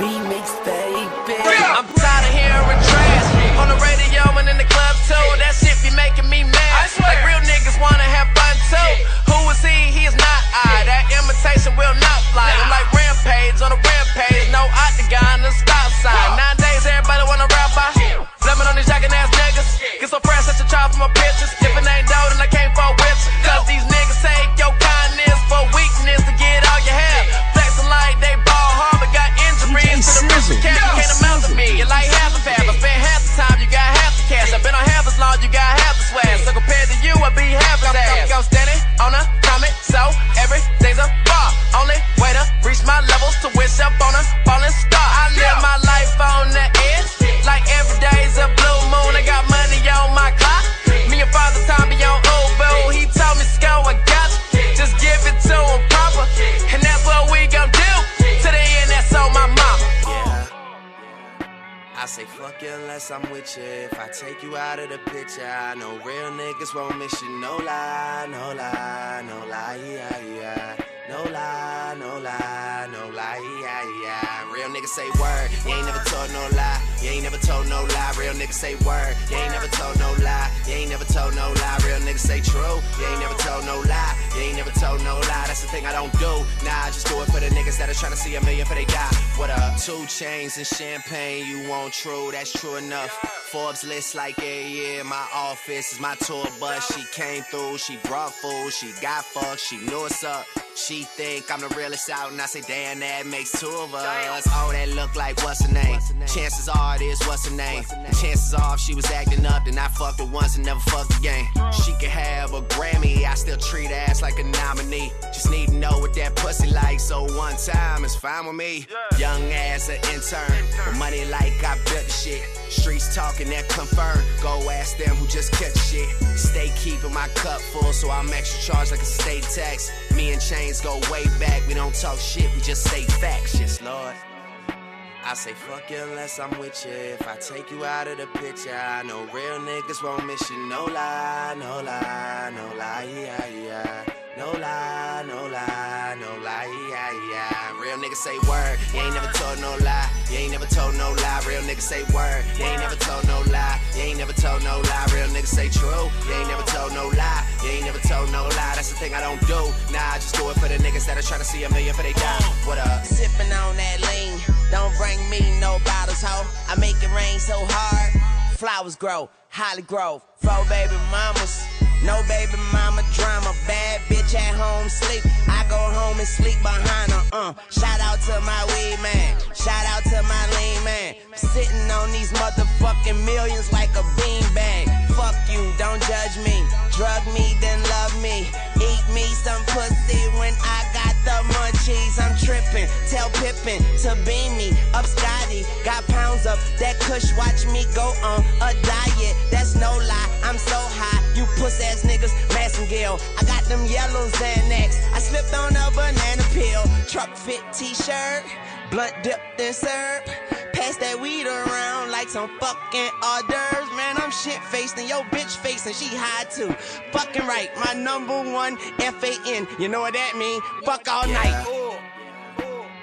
Remix, baby. I'm tired of hearing trash on the radio and in Say fuck you unless I'm with you. If I take you out of the picture, I know real niggas won't miss you. No lie, no lie, no lie, yeah, yeah. No lie, no lie, no lie, yeah, yeah. Real niggas say word, you ain't never told no lie. You ain't never told no lie. Real niggas say word, you ain't never told no lie. You ain't never told no lie. Real niggas say true, you ain't never told no lie. You ain't never no lie. That's the thing I don't do. Nah, I just do it for the niggas that are trying to see a million for they die. What up? Two chains and champagne, you want true? That's true enough. Forbes list like yeah, yeah. My office is my tour bus. She came through, she brought food, she got fucked, she knew what's up. She think I'm the realest out, and I say, damn, that makes two of us. Oh, that look like what's her name? Chances are it is what's her name. Chances are if she was acting up, then I fucked her once and never fucked again. Oh. She could have a Grammy, I still treat ass like a nominee. Just need to know what that pussy like, so one time is fine with me. Young ass an intern, with money like I built the shit. Streets talking that confirm. Go ask them who just catch shit. Stay keeping my cup full, so I'm extra charged like a state tax. Me and Chains go way back. We don't talk shit, we just say facts. Yes, Lord. I say fuck you unless I'm with you. If I take you out of the picture, I know real niggas won't miss you. No lie, no lie, no lie, yeah, yeah. No lie, no lie, no lie, yeah, yeah. Real niggas say word, you ain't never told no lie. You ain't never told no lie. Real niggas say word, you ain't never told no lie. You ain't never told no lie. Real niggas say true, you ain't never told no lie. You ain't never told no lie. That's the thing I don't do. Nah, I just do it for the niggas that are trying to see a million for they die. What up? Sipping on that lean, don't bring me no bottles, ho. I make it rain so hard, flowers grow, Hollygrove, four baby mamas. No baby mama drama, bitch at home sleep. I go home and sleep behind her. Uh, shout out to my weed man, shout out to my lean man. Sitting on these motherfucking millions like a beanbag. Fuck you, don't judge me. Drug me, then love me. Eat me some pussy when I got the munchies. I'm tripping, tell Pippin to beam me up Scotty. Got pounds up that kush, watch me go on a diet. That's no lie, I'm so high. You puss ass niggas, I got them yellow Xanax. I slipped on a banana peel. Trukfit t shirt, blunt dipped in syrup. Pass that weed around like some fucking hors d'oeuvres. Man, I'm shit faced and yo bitch face and she high too. Fucking right, my number one F A N. You know what that mean? Fuck all night.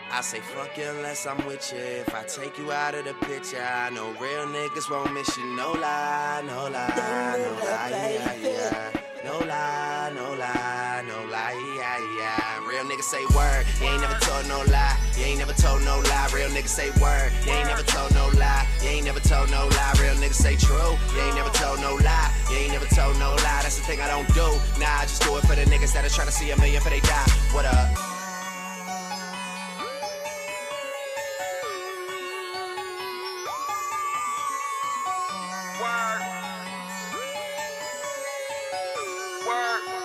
I say fuck you unless I'm with you. If I take you out of the picture, I know real niggas won't miss you. No lie, no lie, no lie, yeah, yeah. No lie, no lie, no lie, yeah, yeah. Real niggas say word, you ain't never told no lie. You ain't never told no lie. Real niggas say word, you ain't never told no lie. You ain't never told no lie. Real niggas say true, you ain't never told no lie. You ain't never told no lie. That's the thing I don't do. Nah, I just do it for the niggas that are trying to see a million for they die. What up? Word.